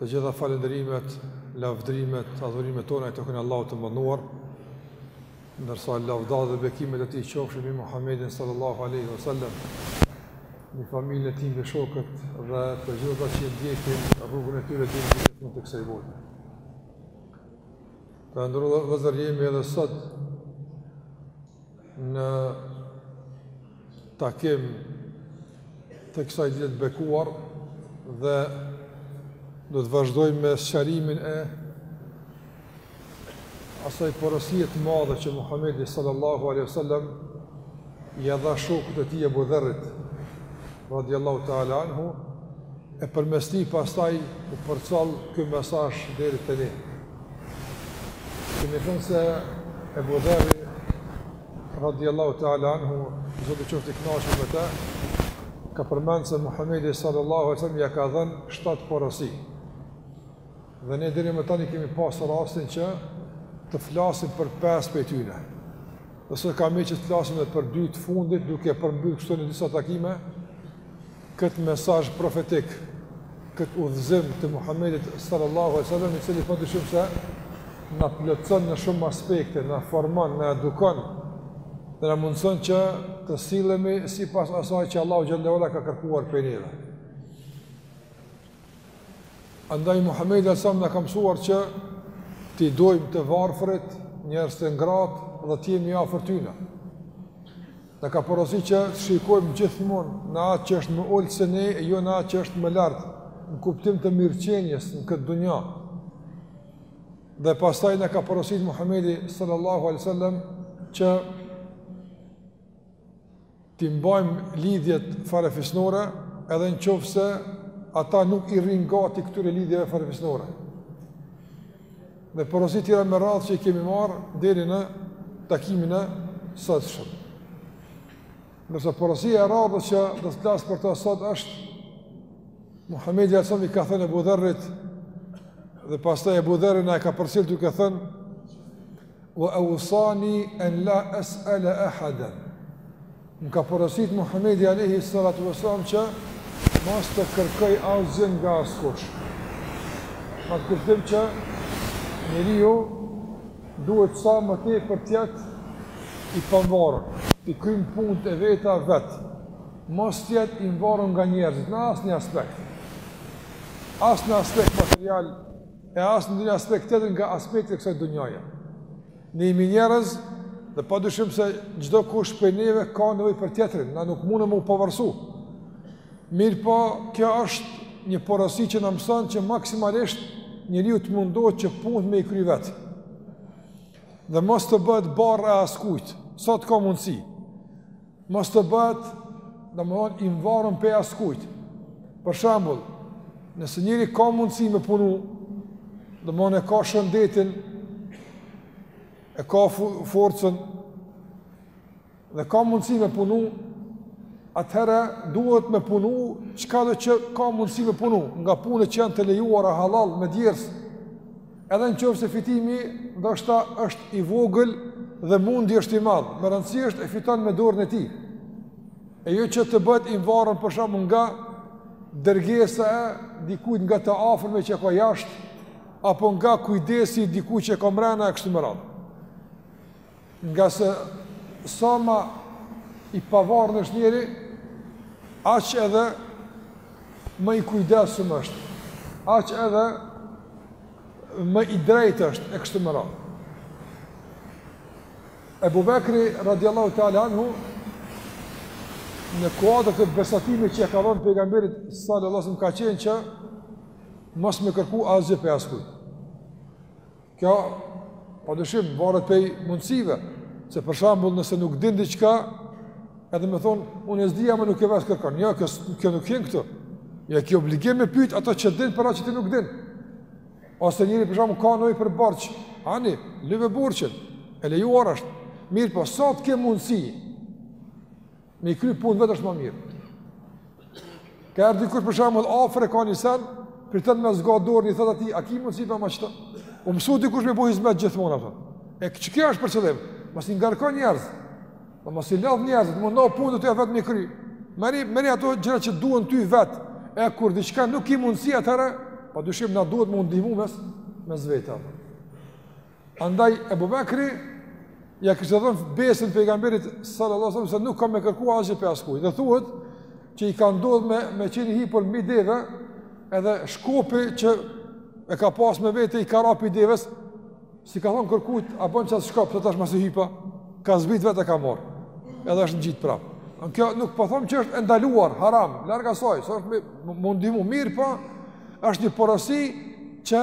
Të gjitha falënderimet, lavdrimet, adhurimet tona i takojnë Allahut të madhëruar. Ndërsa lavda dhe bekimet e tij qofshin mbi Muhamedin sallallahu alaihi wasallam, mbi familjen e tij, mbi shokët dhe të gjithë ata që ndjekin rrugën e tij deri në fund të kësaj bote. Të nderuar vëllezër jemi edhe sot në takim të kësaj dite të bekuar dhe do të vazhdojmë me sqarimin e asaj porosie të madhe që Muhamedi sallallahu alaihi wasallam i dha shokut të tij Ebu Dherrit radiallahu ta'ala anhu e përmes tij pastaj u përcoll ky mesazh deri te ne Kemi thënë se Ebu Dherri radiallahu ta'ala anhu Zoti qoftë i kënaqur me të ka përmend se Muhamedi sallallahu alaihi wasallam ia ka dhënë shtatë porosi dhe ne deri më tani kemi pasë rastin që të flasim për pesë prej tyne dhe sa ka mbet që të flasim dhe për dy të fundit duke përmbyllë kështu në disa takime këtë mesazh profetik, këtë udhëzim të Muhamedit sallallahu alejhi ve sellem, i cili padyshim se na plotëson në shumë aspekte, na formon, na edukon, dhe na mundëson që të sillemi sipas asaj që Allahu xhel-le ve ala ka kërkuar prej neve. Andaj Muhamedi alejhi selam na ka mësuar që t'i dojmë të varfërit, njerëzit e ngratë dhe të jemi afër tyna. Na ka porosit që të shikojmë gjithmonë në atë që është më ulët se ne e jo në atë që është më lart, në kuptim të mirëqenjes në këtë dunja. Dhe pastaj na ka porosit Muhamedi sallallahu alaihi wasallam që t'i mbajmë lidhjet farefisnore edhe në qoftë se ata nuk i rrinë gati këtyre lidhjeve farefisnore. dhe porosi tjera me radhë që i kemi marrë deri në takimin e sotshëm. Ndërsa porosia e radhës që do të flas për të sot është Muhamedi alejhi selam i ka thënë Ebu Dherrit dhe pastaj Ebu Dherri na e ka përcjell duke thënë Wa awsani an la es'ele ehaden. Më ka porositur Muhamedi alayhi salatu wasallam që mos të kërkoj asgjë nga askush. Në kuptim që njeriu duhet sa më tepër të jetë i pavarur, t'i kryen punët e veta vetë. Mos të jetë i varur nga njerëzit në asnjë aspekt. As në aspekt material, e as në ndonjë aspekt tjetër nga aspektet e kësaj dunjaje. Na jemi njerëz, dhe pa dyshim se çdokush prej neve ka nevojë për tjetrin, na nuk mun me u pavarësu. Mirëpo, kjo është një porosi që na mëson që maksimalisht njeriu të mundohet që punët me i kry vetë. Dhe mos të bëhet barrë e askujt, sa të ka mundësi. Mos të bëhet, domethënë, i mvarun prej askujt. Për shembull, nëse njeriu ka mundësi me punu, domethënë, e ka shëndetin, e ka forcën, dhe ka mundësi me punu, atëherë duhet me punu çkado që ka mundësi me punu, nga punët që janë të lejuara hallall me djersë, Edhe në qoftë se fitimi ndoshta është i vogël dhe mundi është i madh, me rëndësi është e fiton me dorën e tij. E jo që të bëhet i mvarun për shembull nga dërgesa e dikujt nga të afërmit që e ka jashtë, apo nga kujdesi i dikujt që e ka mrena e kështu me radhë. Ngase sa ma i pavarur është njeriu, aq edhe më i kujdesshëm është, aq edhe më i drejtë është e kështu me radhë. Ebu Bekri radiallahu ta'ala anhu në kuadër të besatimit që e ka dhënë pejgamberit sallallahu alaihi wasallam ka qenë që mos me kërku asgjë prej askujt. Kjo padyshim varet prej mundësive, se për shembull nëse nuk din diçka, edhe me thonë, unë s'di ama nuk e ves kërkon. Jo, kjo kjo nuk hyn këtu. Jo, ki obligim me pyet ato që din për ato që ti nuk din. Ose njeriu për shembull ka nevojë për borxh. Ani, lype borxhin. E lejuar është. Mirëpo sa të ke mundësi Me i kry punët vetë është më mirë. Ka herë dikush për shembull, afër e ka një sen, priton me zgat dorën, i thotë atij, a ki mundësi bjerma qeta? U mësu dikush me i bo hizmet gjithmonë, ato. E që kjo është për qëllim, mos i ngarko njerëzit, dhe mos i lodh njerëzit, domethënë punët e tua vetë me i kry. Merri, merri ato gjëra që duhen ty vetë, e kur diçka nuk ki mundësi atëherë, pa dyshim na duhet me u ndihmu mes, mes vete, ato. Andaj Ebu Bekri ia kishte dhënë besën pejgamberit sallallahu alajhi wasallam se nuk ka me kërku asgjë prej askujt. Dhe thuhet që i ka ndodh me me qenë i hipur mbi deve, edhe shkopi që e ka pas me vete i ka ra prej deves, s'i ka thonë kërkujt, a bën qat shkop, se tash mezi hipa, ka zbrit vetë e ka marr. Edhe është ngjit prap. Kjo nuk po them që është e ndaluar, haram, larg asaj, se është me u ndihmu, mirëpo është një porosi që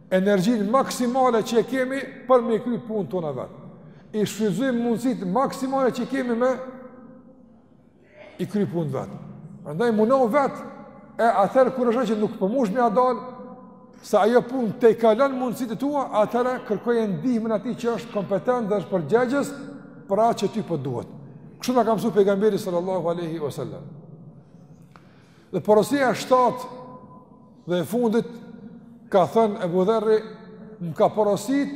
energjinë maksimale që e kemi për me i kry punët tona vetë. I shfrytëzojmë mundësit maksimale që kemi me i kry punët vetë. Prandaj mundohu vetë, e atëherë kur është që nuk po mundsh me ia dal, se ajo punë t'i kalon mundësit e tua, atëherë kërkoje ndihmën e atij që është kompetent dhe është përgjegjës për atë që ty po të duhet. Kështu na ka msu pejgamberi sallallahu aleyhi wa sallam. Dhe porosia e shtatë dhe e fundit ka thënë Ebu Dherri, më ka porosit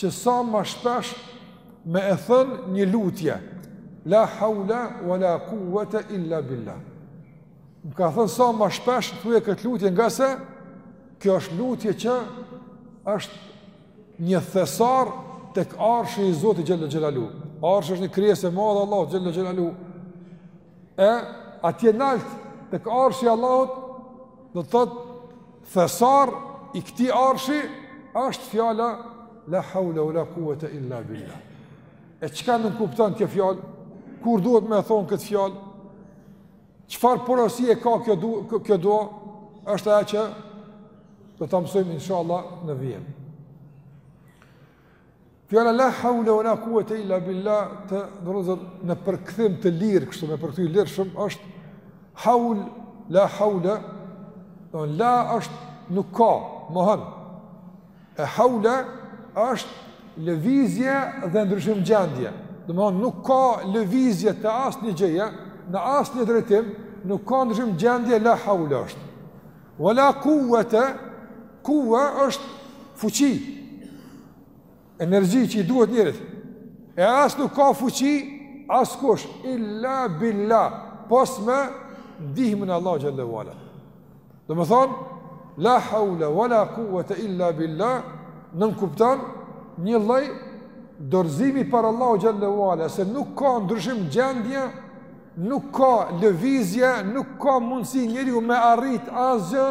që sa ma shpesh me e thënë një lutje, la haula wa la kuvvete illa billah. Më ka thënë sa ma shpesh thuje këtë lutje ngase, kjo është lutje që është një thesar tek arshi i Zotit xhel-le xhelaluhu. Arshi është një krijesë e madhe e Allahut xhel-le xhelaluhu. E atje nalt tek arshi i Allahut, do të thotë thesar i këtij arshi është fjala la haula wala quwata illa billah. E çka nënkupton kjo fjalë? Kur duhet me thon këtë fjalë? Çfarë porosie ka kjo dua, është ajo që do ta mësojmë inshallah në vijim. Fjala la haula wala quwata illa billah do të thotë në përkthim të lirë kështu me përkthy lirshëm është haul la haula do me thënë la është nuk ka mohon e haula është lëvizje dhe ndryshim gjendje domethënë nuk ka lëvizje të asnjë gjëje në asnjë drejtim nuk ka ndryshim gjendje la haula është wala quwata quwa është fuqi energji që i duhet njerit, e as nuk ka fuqi, askush, illa billa, pos me ndihmën e Allahut xhel-le ue ala. Domethonë, la haula, wa la kuvete illa billa, nënkupton një lloj dorzimi para Allahut xhel-le ue ala, se nuk ka ndryshim gjendje, Nuk ka lëvizje, nuk ka mundësi njeriu me arrit asgjë,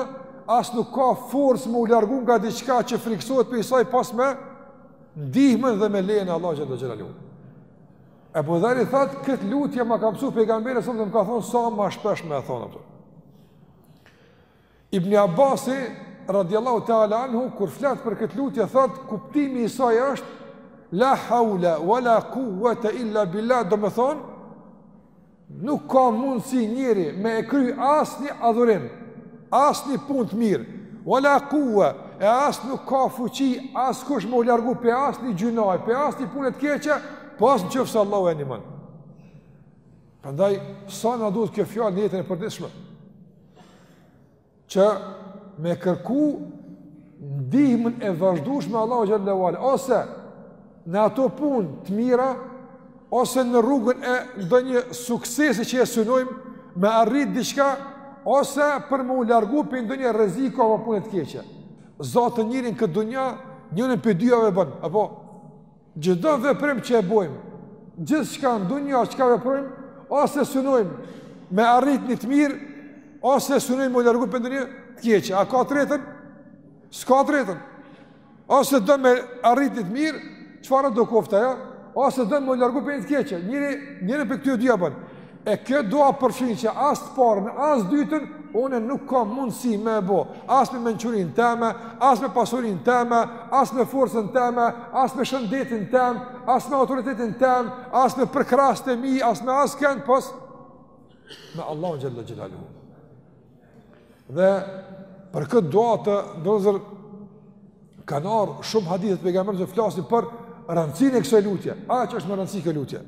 as nuk ka forcë me u largu nga diçka që frikësohet prej saj pos me ndihmën dhe me lejën e Allahut xhel-le xhelaluhu. Ebu Dherri thotë, këtë lutje ma ka msu pejgamberi, sëmë dhe më ka thonë, sa ma shpesh me e thonë, ato. Ibn Abasi radiallahu ta'ala anhu, kur flet për këtë lutje, thotë, kuptimi i saj është, la haula, wa la kuvvete illa billah, domethonë, nuk ka mundësi njeri me e kry asnjë adhurim, asnjë punë të mirë, wa la kuvve, e as nuk ka fuqi, askush me u largu prej asnjë gjynahi, prej asnjë pune të keqe, pos në qoftë se Allahu e ndihmon. Prandaj, sa na duhet kjo fjalë në jetën e përditshme? që me kërku ndihmën e vazhdueshme Allahu xhelle ue ala ose në ato punë të mira ose në rrugën e ndonjë suksesi që e synojmë me arrit diçka ose për me u largu prej ndonjë rreziku apo punë të keqe. Zaten njeri n'këtë dunja, njërën prej dyjave bën, apo Çdo veprim që e bëjmë, gjithçka në dunja çka veprojmë, ose synojmë me arrit një të mirë, ose synojmë me u largu prej ndonjë të keqe. A ka të tretën? S'ka të tretën. Ose do me arrit një të mirë, çfarëdo koftë ajo, ja? Ose do me u largu prej një të keqe. Njeri, njërën prej këtyre dyjave bën. E kjo dua përfshin që as të parën, as të dytën, unë nuk kam mundësi me e bo, as me mençurinë teme, as me pasurinë teme, as me forcën teme, as me shëndetin tem, as me autoritetin tem, as me përkrahësit e mi, as me askënd, pos me Allahun xhelle xhelaluhu Dhe për këtë dua të nderuar kanë ardh shumë hadithe të pejgamberit që flasin për rëndësinë e kësaj lutje. Aq që është me rëndësi kjo lutje?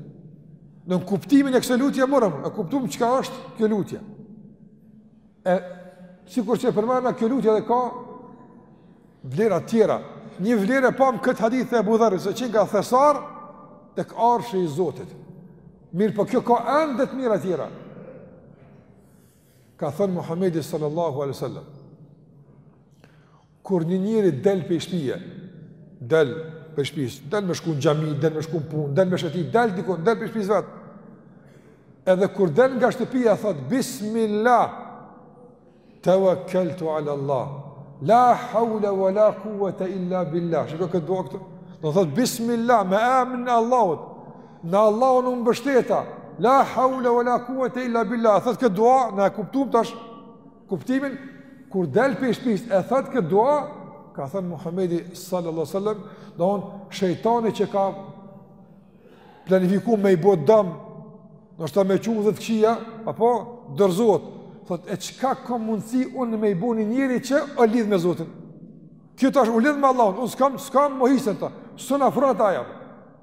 Domethënë kuptimin e kësaj lutje morëm, e kuptuam çka është kjo lutje. E çfarë se përmban kjo lutje edhe ka vlera të tjera. Një vlerë e pam n'këtë hadith të Abu Dharrit se qenka thesar tek arshi i Zotit. Mirëpo kjo ka ende të mira të tjera. Ka thënë Muhamedi sallallahu alaihi wasallam: Kur një njeri del prej shpie, del prej shpisë, del me shku në xhami, del me shku në punë, del me shëtit, del diku, del prej shpisë vet. Edhe kur del nga shtëpia thot bismillah. Tawakkaltu ala Allah. La hawla wala quwata illa billah. Shikoje këtë dua këtu. Domethënë thot bismillah me emrin e Allahut. Në Allahun u mbështeta. La haula wala quwata illa billah. Thot këtë dua, na e kuptuam tash kuptimin kur del prej shpis e thot këtë dua, ka thënë Muhamedi sallallahu alaihi wasallam, domethënë shejtani që ka planifikuar me i bë dëm, domethënë me çu në të këqija, apo dorëzohet. Thot e çka ka mundsi unë me i bë një njeri që u lidh me Zotin. Ky tash u lidh me Allahun, unë s'kam s'kam më hise n'ta. S'mun i afrohna.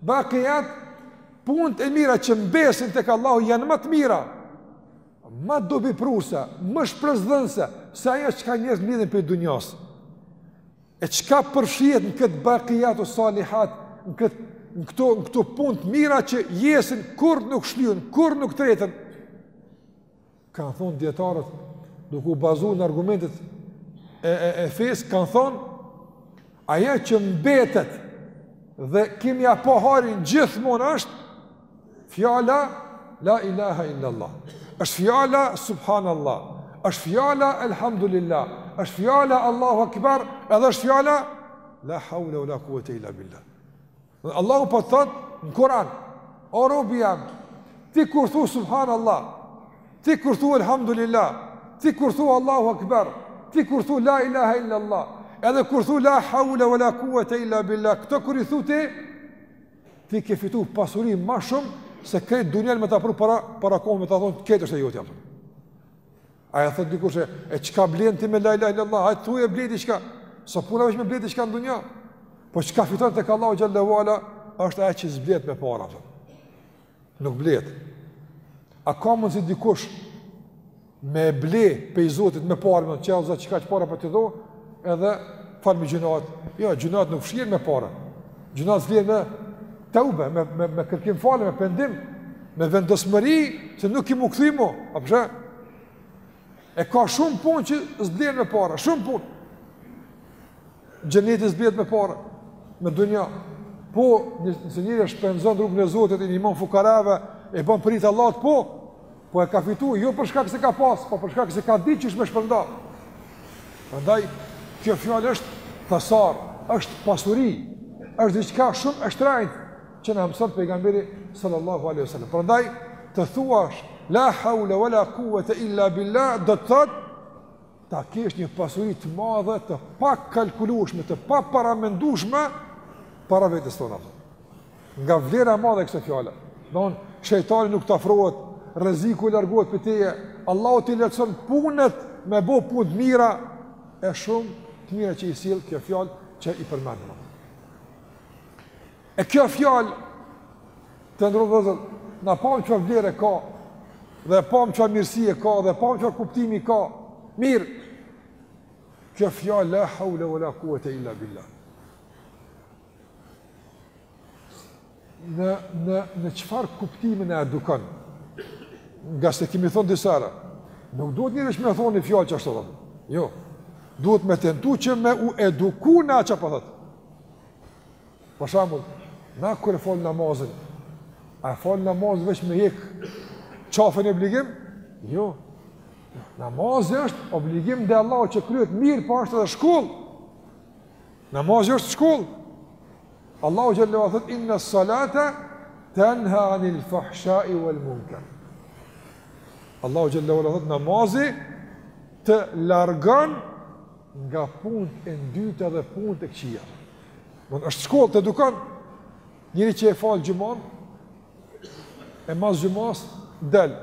Bakijat, punët e mira që mbesin tek Allahu janë më të mira, më dobiprurëse, më shpresëdhënëse, se ajo çka njerëzit lidhen prej dunjas. E çka përfshihet në këtë bakijatu salihat, në këtë në këto në këto punë të mira që jesin, kurrë nuk shlyhen, kurrë nuk treten. kanë thonë dijetarët, duke u bazu në argumentet e, e, e fesë, kanë thonë, ajo që mbetet dhe kemi ahiretin gjithmonë është, fjala la ilaha illallah, është fjala subhanallah, është fjala elhamdulillah, është fjala Allahu Akbar, edhe është fjala la hawla wala kuvete illa billah. Dhe Allahu po thot në Kur'an, o robi jem, ti kur thu subhanallah, ti kur thu elhamdulillah, ti kur thu Allahu akbar, ti kur thu la ilaha illa Allah, edhe kur thu la hawla wala quwata illa billah, këto kur i thu ti, ti ke fitu pasuri ma shumë se krejt dunjanë me ta pru para, para kom me ta thonë, krejt është e jotja. A e thot dikush e çka blen ti me la ilaha illallah? Hajt thuje blej diçka? S'o puna veç me ble diçka në dunja? Po çka fiton tek Allahu xhelle ue ala është ajo që s'blehet me para. Thot. Nuk blehet. A ka mundsi dikush me ble pej Zotit me para, ja Zot kaq para po t'i dho? Edhe falmi gjynahet. Jo, gjynahet nuk fshihen me para. Gjynahet fshihen me teube, me, me, me kërkim falje, me pendim, me vendosmëri se nuk ki m'u kthy mo, apo s'është? E ka shumë pun që s'blehen me para, shumë pun. Xheneti s'blehet me para, me dunja. Po, nëse njeri e shpenzon n'rrugën e Zotit, i nimon fukarave, e bën për Allah, po, Po e ka fitu, jo për shkak se ka pas, po për shkak se ka ditë qysh me shpërnda. Prandaj, kjo fjalë është thesar, është pasuri, është diçka shumë e shtrenjtë, që na e mëson pejgamberi sallallahu alaihi sallam. Prandaj, të thuash, la haule, wa la kuvete, illa billah, do të thotë, ta kesh një pasuri të madhe, të pakalkulushme, të paparamendushme, para vetes tonde. Nga vlera e madhe e kësaj fjale. Dmth shejtani nuk të afrohet, rreziku largohet prej teje. Allahu t'i lehtëson punët me bo punë të mira e shumë të mira që i sjell kjo fjalë që i përmendëm. E kjo fjalë të nderuar, na pamë çfarë vlere ka dhe pamë çfarë mirësie ka dhe pamë çfarë kuptimi ka. Mirë. Kjo fjalë la haula wala quwata illa billah. në në në çfarë kuptimi na edukon. Ngase kemi thon disa herë, nuk duhet njeri veç me thon ni fjalë veç ashtu thatë. Jo. Duhet me tentu që me u eduku në atë që po thotë. Për shembull, na kur e falim namazin, a e falim namazin veç me hek qafe ni obligim? Jo. Namazi është obligim dhe Allah që kryet mirë, po është edhe shkollë. Namazi është shkollë. Allahu xhelle ve ala thot inna salata tanha anil fahsha'i wal munkar. Allahu xhelle ve ala thot namazi të largon nga punët e ndyta edhe punët e këqija. Mund është shkollë të edukon njeri që e fal xhuman, E mas xhumasë del.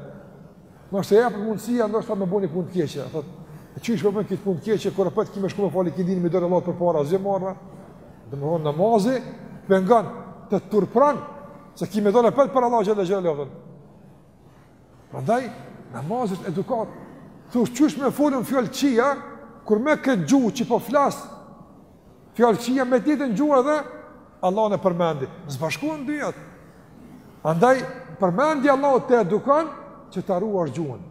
Nëse i jepet mundësia, ndoshta me bo ni punë të keqe. A thot, e qysh me bo këtë punë të keqe kur po te kem me shku me fal ikindinë, me dal Allahut përpara, asht marre. Domthon namazi pengon të turpron se ki me dal përpara Allahut xhelle xhelaluhu. Prandaj namazi është edukatë. Thu qysh me fol unë fjalë t'kqija kur me këtë gjuhë që po flas Fjalë t'kqija me t'njëjtën gjuhë edhe Allahun e përmendi. S'bashkohen dyjat. Andaj përmendja e Allahut të edukon që ta ruash gjuhën.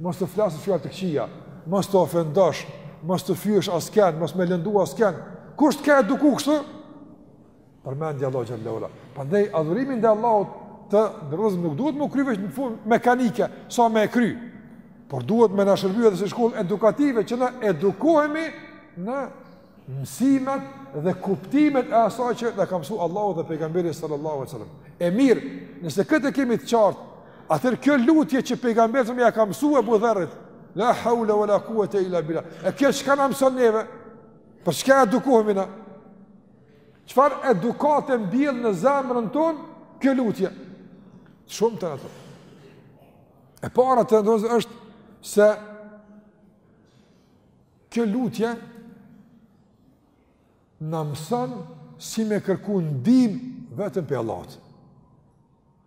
Mos të flasësh fjalë të këqija, mos të ofendosh, mos të fyesh askën, mos me lëndu askën. Kush të ka edukuar kështu? Përmendja e Allahut xhelle ve ala. Prandaj adhurimi ndaj Allahut të nderuar nuk duhet me kry veç në formë mekanike, sa me e kry. Por duhet me na shërby edhe si shkollë edukative që na t'edukohemi në mësimet dhe kuptimet e asaj që na ka mësuar Allahu dhe pejgamberi sallallahu alajhi wasallam. E mirë, nëse këtë e kemi të qartë, atëherë kjo lutje që pejgamberi ja ka mësuar Ebu Dherrit, la haula wala quwwata illa billah. E kjo çka na mëson neve? Për çka edukohemi na? Çfarë edukate mbjell në zemrën tonë kjo lutje? Shumë, të nderuar. E para, të nderuar, është se kjo lutje na mëson si me kërku ndihmë vetëm prej Allahut.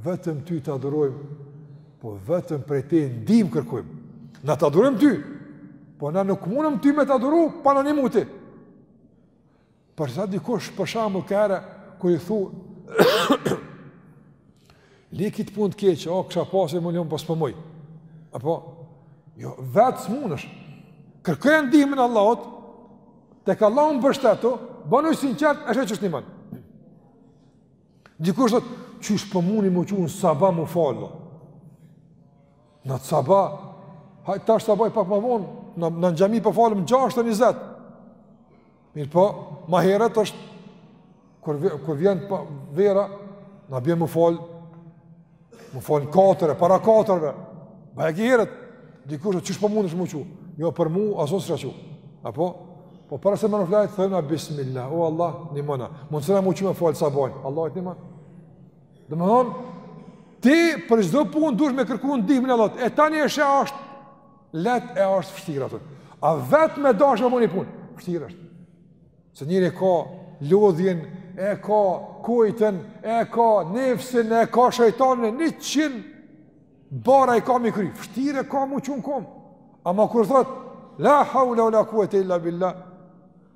Vetëm ty të adhurojmë, po vetëm prej teje ndihmë kërkojmë. Na të adhurojmë ty, po na nuk mundëm ty me të adhuru, pa na nimu ti. Për sa dikush për shembull kur, kur i thu, leje këtë punë të keqe, o, kisha pas me e lon, po s'po muj. Apo, jo, vetë s'mundesh. Kërkoja ndihmën Allahut, tek Allahu mbështetu, banu i sinqertë, e sheh qysh të nimon. Dikush thot, qysh po muni m'u çu n'sabah m'u fal. Në sabah, haj tash sabahu pak më vonë, në në xhami po falim 6:20. Mirëpo, më herët është kur kur vjen pa, vera, na bjen m'u fal M'u fal n'katër, para katërve. Bajagi herët, dikush qysh po mundesh m'u çu. Jo për mu aso s'isha çu. Apo po para se me flejt thona bismillah. O Allah, nihmona. Mundësona m'u çu me fal sabahin. Allahi t'nimon. Domthon ti për çdo punë duhet me kërku ndihmën e Allahut. E tani e sheh është lehtë e është vështirë atë. A vetë me dashtë me bo një punë? Vështirë është. Se njeri e ka lodhjen, e ka kujten, e ka nefsin, e ka shejtanin, njëqind barra i ka mi kry, vështirë e ka m'u çu n'komb, ama kur thotë, la haula ue la kuete illa billah,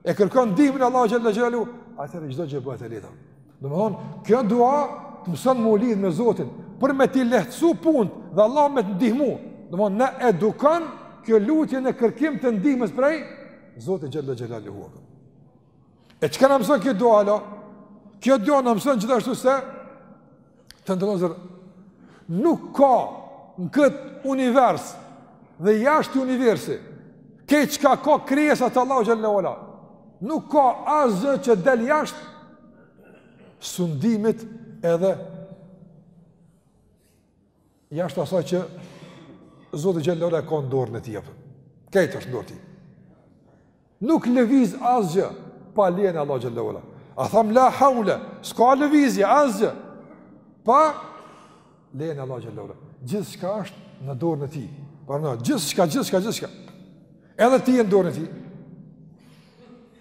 e kërkon ndihmën e Allahut xhel-le xhelaluhu, atëherë çdo gjë bëhet e lehtë. Domethënë, kjo dua të mëson m'u lidh me Zotin, për me t'i lehtësu punët dhe Allah me të ndihmu, domethënë, na edukon kjo lutje në kërkim të ndihmës prej, Zotit xhel-le xhelaluhu. E çka na mëson kjo dua hala? Kjo dua na mëson gjithashtu se të nderuar vllezër nuk ka në këtë univers dhe jashtë universit krejt çka ka krijesa të Allahut xhel-le ue ala nuk ka asgjë që del jashtë sundimit edhe Jashtë asaj që Zoti xhel-le ue ala ka në dorën e tij, apo. Krejt është në dorë t'tij. Nuk lëviz asgjë pa lejen e Allahut xhel-le ue ala. E thamë la haule, s'ka lëvizje asgjë pa lejen e Allahut xhel-le ue ala. Gjithçka është në dorën e tij. Parëna, gjithçka, gjithçka, gjithçka. Edhe ti je në dorën e tij.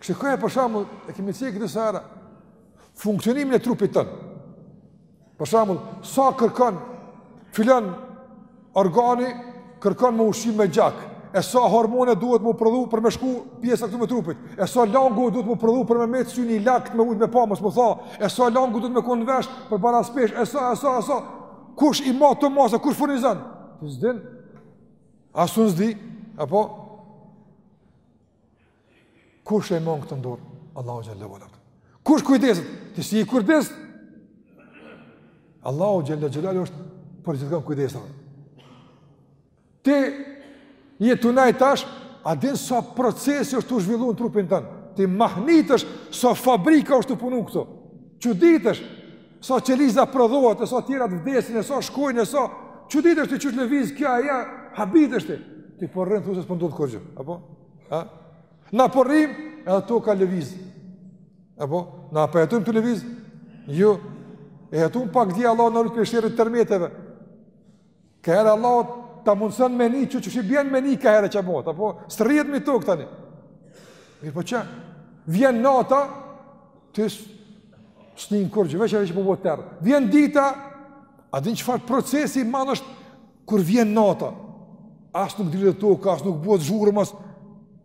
Kështu kqyre për shembull, e kemi cekë disa herë, funksionimin e trupit tonë. Për shembull, sa kërkon filan organi kërkon m'u ushqy me gjak, e sa hormone duhet m'u prodhu për me shku pjesë t'caktume t'trupit, e sa langu duhet m'u prodhu për me metë syni i lagt me mujt me pa, mos m'u tha, e sa langu duhet me konë n'vesh për baraspeshë, e sa, e sa, e sa, kush i ma këto masa, kush furnizon? Ti s'din, as unë s'di, apo, Kush e mon këtë n'dorë? Allahu xhel-le ue ala. Kush kujdeset? Ti s'i kujdesesh. Allahu xhel-le xhelaluhu është për gjithkon kujdeset. Ti je tu nejt tash, a din sa procese është tu zhvillu në trupin tan? Ti mahnitesh sa fabrika është tu punu këtu. Çuditesh sa qeliza prodhohet, sa tjera vdesin, sa shkojnë, sa... Çuditesh ti qysh lëviz kjo e ajo, habitesh ti. Ti po rrin thu se s'po ndodh kurgjë, apo? Ha? Na po rrim edhe toka lëviz. Apo na po jetojmë ktu lëviz. Jo. E jetum pak di Allah na rujt prej sherrit të tërmeteve. Ka herë Allah ta mundëson me ni, që që të bjen me ni ka herë çka bëhet. Apo s'rrihet mi tokë tani. Mirëpo qe, Vjen nata, ti s'nin kurgjë, veç e sheh po bëhet terr. Vjen dita, a din çfar procesi i madh është Kur vjen nata, as nuk dridhet toka, as nuk bëhet zhurmë, as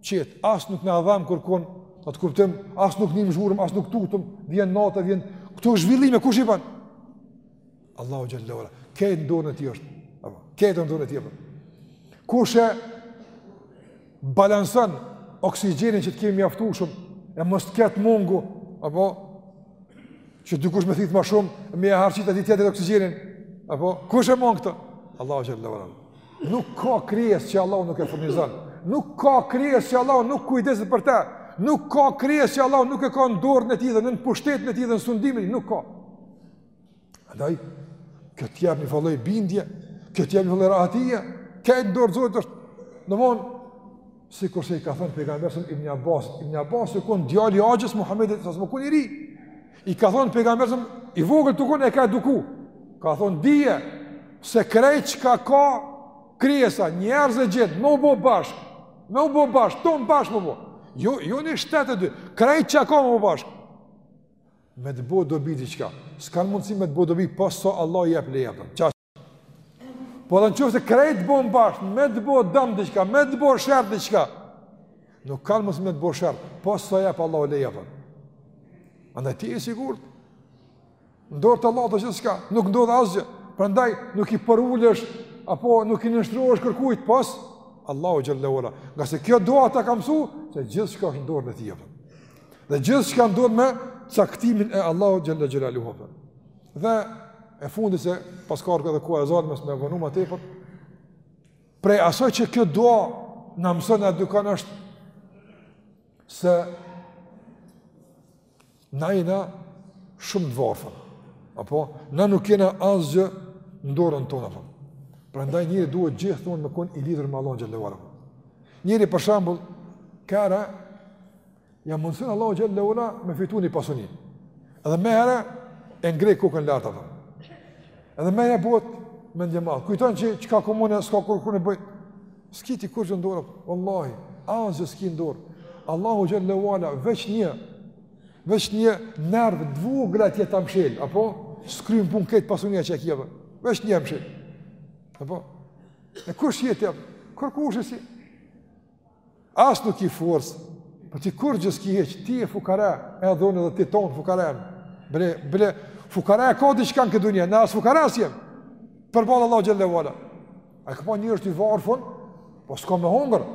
qet, as nuk na dham kërkun, atë kuptim, as nuk nim zhurmë, as nuk tutum, vjen nata, vjen, këto zhvillime, kush i ban? Allahu xhele ve ala, krejt në dorën e tij është, krejt në dorën e tij është, kush e balanson oksigjenin që të kemi mjaftueshëm e mos të ketë mangu, apo që dikush me thith ma shumë, me ja harxhit atij tjetrit oksigjenin. Apo kush e mon këto? Allahu xhele ve ala. Nuk ka krijesë që Allahu nuk e furnizon. Nuk ka krijesë që Allahu nuk kujdeset për te. Nuk ka krijesë që Allahu nuk e ka në dorën e tij dhe nën pushtetin e tij dhe në sundimin, nuk ka. Andaj, kjo të jep njëfar lloj bindje, kjo të jep njëfar lloj rahatie, kjo n'dorë t'Zotit është, në mon, sikurse i ka thënë pejgamberi alejhi selam Ibn Abbasit, Ibn Abbas u konë djali i axhës Muhammedit, alejhi selam, u konë i ri, i ka thënë pejgamberi alejhi selam, i vogël të konë e ka eduku, ka thënë dije, se krejt çka ka krijesa, njerëz e xhin, me u bo bashkë, me u bo bashkë, tonë bashkë m'u bo, jo, jo një shtet e dy, krejt çka ka m'u bo bashkë, me të bo dobi diçka, s'kanë mundësi me të bo dobi, pos sa Allahu jep leje për, qashtë. Po edhe në qoftë se krejt bohen bashkë, me të bo dëm diçka, me të bo sherr diçka, nuk kanë mundësi me të bo sherr, pos sa jep Allahu leje për. Andaj ti je i sigurt, n'dorë të Allahut gjithçka, nuk ndodh asgjë, prandaj nuk i përulesh, apo nuk i nënshtrohesh kërkujt, pos Allahut xhele ve ala, ngase kjo dua të ka msu se gjithçka është n'dorën e tij, apo. Dhe gjithçka ndodh me caktimin e Allahut xhele xhelaluhu. Dhe e fundit se paska rëkë edhe koha e zartë mos me vonu ma tepër, prej asoj që kjo dua na mëson e edukon është se na jena shumë të varfën, apo na nuk kena asgjë n'dorën tonë, apo. Prandaj njeri duhet gjithmonë me konë i lidhur me Allahun xhele ve ala. Njeri për shembull, kaherë Ja mundëson Allahu xhele ve ala me fitu një pasuni. Edhe meniherë e ngreh kokën lart, apo. Edhe meniherë bëhet mendjemadh. Kujton që çka kom unë, s'ka kurkun në botë. S'ki ti kurgjë n'dorë, vallahi, asen s'ki n'dorë. Allahu xhele ve ala veç një, veç një nerv t'vogël le ta mshelë, apo? S'kryn punë këtu pasunia që e ki. Veç një mshelë. Apo? E kush je ti, a? Kërkush e si? As nuk i fort, po ti kurgjë s'ki hiç, ti je fukara, e do me thonë ti thonë fukara. Bre, bre, fukara e ka diçka në këtë dunja, na as fukara s'jem, përballë Allahut xhelle ve ala. A ke pa një është i varfën, po s'ka me hongër,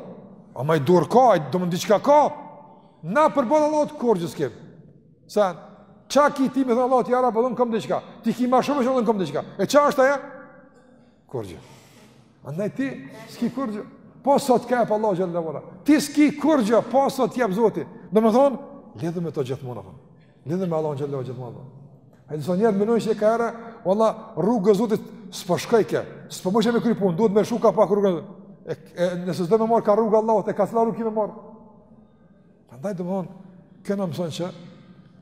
ama ni dorë ka, ai domethon diçka ka, na përballë Allahut kurgjë s'kem. Sa, ça ki ti me ardh Allahut jara, po thon kom diçka, ti ki ma shumë që thon kom diçka, e ça është ajo? Kurgjë. Andaj ti s'ki kurgjë, po s'ta jep Allahu xhelle ve ala. Ti s'ki kurgjë, po s'ta jep Zoti. Domethonë, lidhu me të gjithmonë, lidhu me Allahun xhelle ve ala gjithmonë. E nëse njeri menon që e ka era, valla rrugë e Zotit s'po shkojke, s'po muj me kry punë, duhet me shuka pak rrugë e Zotit. E, e nëse s'do me marë ka rruga e Allahut, e ka cila rrugë ki me marë. Andaj domethonë, kjo na mëson që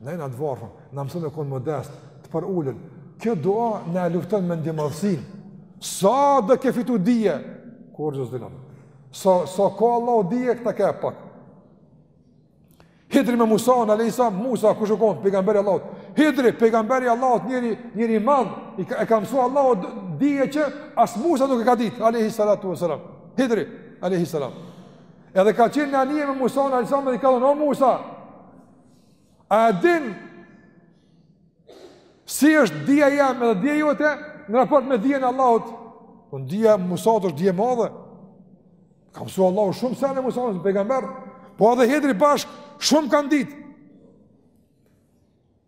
na jem të varfën, na mëson me kon modest, të përulun. Kjo dua na e lufton mendjemadhsinë. Sa do ke fitu dije? Kurgjë s'dina? Sa sa ka Allahu dije këta kanë pak. Hidri me Musan alejhi sa, Musa, kush u konë, pejgamber i Allahut, Hidri, pejgamber i Allahut, njeri, njeri i madh, i ka, e ka mësu Allahu dije që as Musa nuk e ka ditë, a.s. Hidri, a.s. Edhe ka qenë në anije me Musan alejhi selam dhe i ka thënë, o Musa, a e din si është dija jeme edhe dija jote në raport me dijen e Allahut? E po dija e Musaut është dije e madhe. E ka mësu Allahu shumë sene Musan pejgamber, po edhe Hidri bashkë shumë kanë ditë.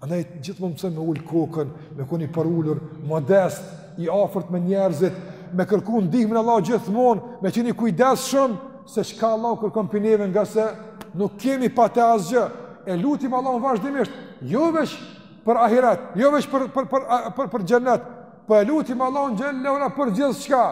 Andaj gjithmonë mësojmë me ul kokën, me kon i përulur, modest, i afërt me njerëzit, me kërku ndihmën e Allahut gjithmonë, me qenë i kujdesshëm se çka Allahu kërkon prej neve ngase nuk kemi pa te asgjë. E lutim Allahun vazhdimisht, jo veç për ahiret, jo veç për, për, për, për, për xhennet, po e lutim Allahun xhelle ve ala për gjithçka.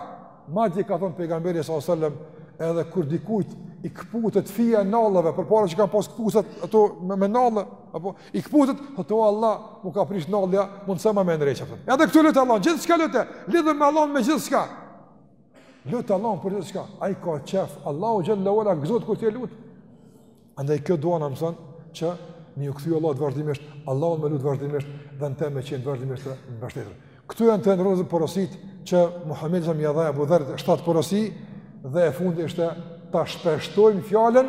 Madje ka thonë pejgamberi s.a.s. edhe kur dikujt i këputet fija e nallëve, përpara që kan pas këpucat ato me, me nalle, apo, I këputet, thot o Allah, m'u ka prish nallja, mundësoma me ndreq a. Edhe këtu lute Allahun, gjithçka lute, lidhu me Allahun me gjithçka. Lute Allahun për gjithçka, ai ka qef, Allahu xhelle ve ala, gëzohet kur ti e lut. Andaj kjo dua na mëson, që me iu kthy Allahut vazhdimisht, Allahun me lut vazhdimisht, dhe në te me qenë vazhdimisht të mbështetur. Këto janë të nderuar porositë që Muhammedi s.a.s. ia dha Ebu Dherrit, shtatë porosi, dhe e fundit ishte ta shpeshtojmë fjalën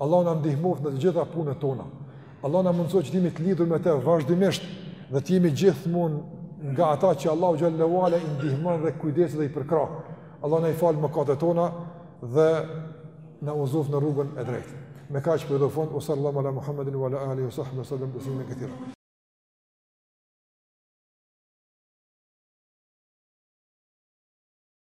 Allahu na ndihmoftë në të gjitha punët tona. Allahu na mundësoj që të jemi të lidhur me të vazhdimisht dhe të jemi gjithmonë nga ata që Allahu xhelle ve ala i ndihmon dhe kujdeset dhe i përkrah. Allahu na i fal mëkatet tona dhe na udhëzoftë në rrugën e drejtë. Me kaq po dho fund, sallallahu ala Muhammedin wa ala alihi wa sahbihi wa sallim tasliman kethira.